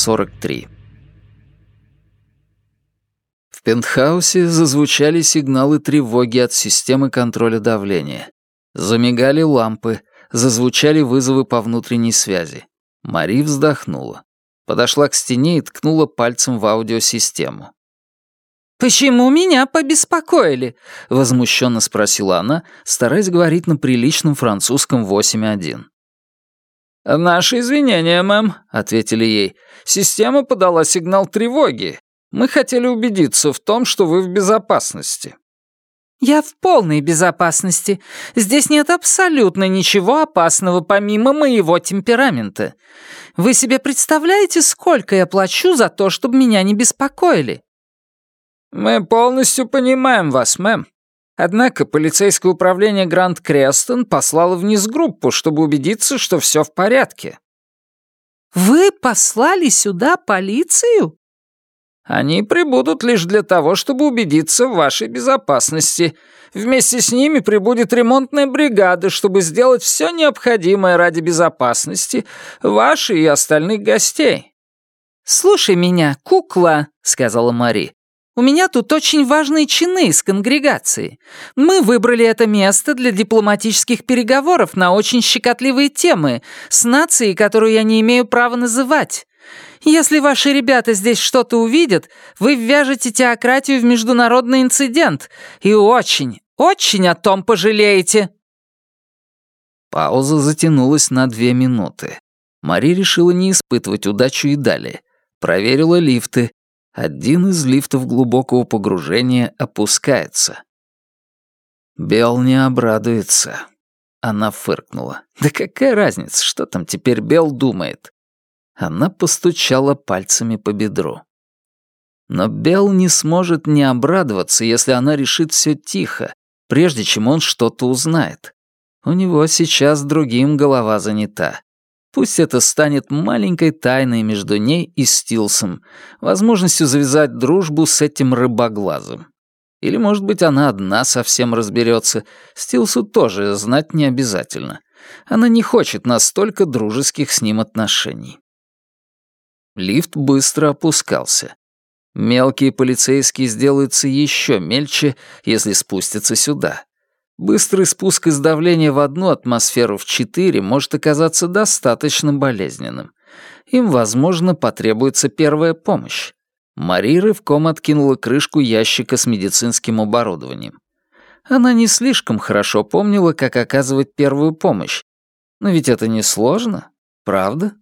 43. В пентхаусе зазвучали сигналы тревоги от системы контроля давления. Замигали лампы, зазвучали вызовы по внутренней связи. Мари вздохнула. Подошла к стене и ткнула пальцем в аудиосистему. «Почему меня побеспокоили?» — возмущенно спросила она, стараясь говорить на приличном французском 8.1. «Наши извинения, мэм», — ответили ей. «Система подала сигнал тревоги. Мы хотели убедиться в том, что вы в безопасности». «Я в полной безопасности. Здесь нет абсолютно ничего опасного помимо моего темперамента. Вы себе представляете, сколько я плачу за то, чтобы меня не беспокоили?» «Мы полностью понимаем вас, мэм. Однако полицейское управление Гранд Крестон послало вниз группу, чтобы убедиться, что все в порядке». «Вы послали сюда полицию?» Они прибудут лишь для того, чтобы убедиться в вашей безопасности. Вместе с ними прибудет ремонтная бригада, чтобы сделать все необходимое ради безопасности вашей и остальных гостей». «Слушай меня, кукла», — сказала Мари. «У меня тут очень важные чины из конгрегации. Мы выбрали это место для дипломатических переговоров на очень щекотливые темы с нацией, которую я не имею права называть. Если ваши ребята здесь что-то увидят, вы ввяжете теократию в международный инцидент и очень, очень о том пожалеете». Пауза затянулась на две минуты. Мари решила не испытывать удачу и далее. Проверила лифты. Один из лифтов глубокого погружения опускается. Бел не обрадуется. Она фыркнула. Да какая разница, что там теперь Бел думает? Она постучала пальцами по бедру. Но Белл не сможет не обрадоваться, если она решит все тихо, прежде чем он что-то узнает. У него сейчас другим голова занята. Пусть это станет маленькой тайной между ней и Стилсом, возможностью завязать дружбу с этим рыбоглазом. Или, может быть, она одна совсем разберется. Стилсу тоже знать не обязательно. Она не хочет настолько дружеских с ним отношений. Лифт быстро опускался. Мелкие полицейские сделаются еще мельче, если спустятся сюда. Быстрый спуск из давления в одну атмосферу в четыре может оказаться достаточно болезненным. Им, возможно, потребуется первая помощь. Мари рывком откинула крышку ящика с медицинским оборудованием. Она не слишком хорошо помнила, как оказывать первую помощь. Но ведь это не сложно, правда?